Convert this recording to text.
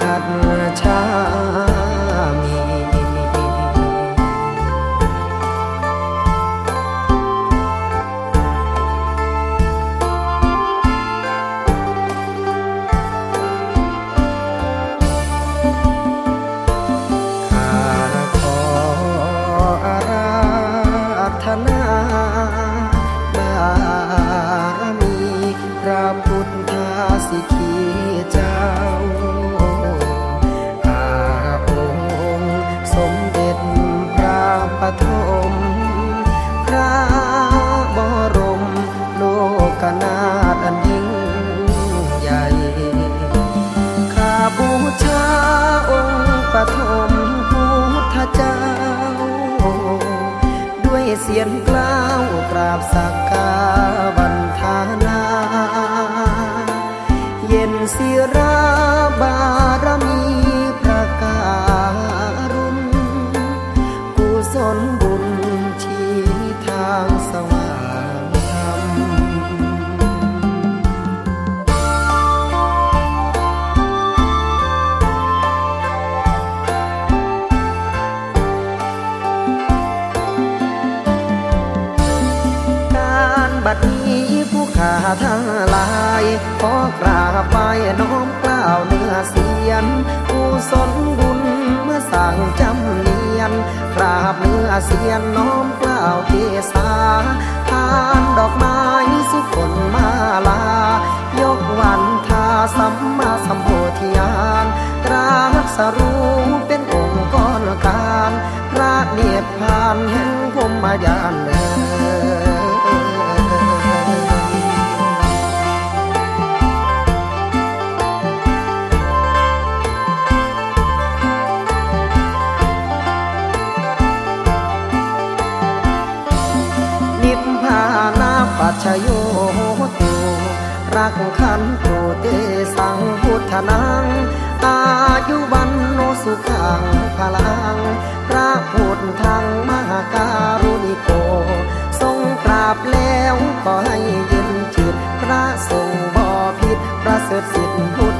ขัดช้า เสียนกล้าวกราบสักการะ ดนี้ผู้ขาทั้งหลายขอกราบไปน้อมกล่าวเนื้อเสียนกุศลบุญเมื่อสั่งจำเนียนกราบเนื้อเสียนน้อมกล่าวเกษาทานดอกไม้สุขนมาลายกวันทาสัมมาสัมโพธิญาณตรัสรู้เป็นองค์กรการพระเนตรพานแห่งพรหมยานเชาปัจฉโยตุรักขันโตเตสังพุทธนัง อายุวันโนสุขังพลัง พระพุทธังมหาการุณิโก ทรงกราบแล้วขอให้เย็นจิต พระทรงบ่ผิดประเสริฐสิทธิพุท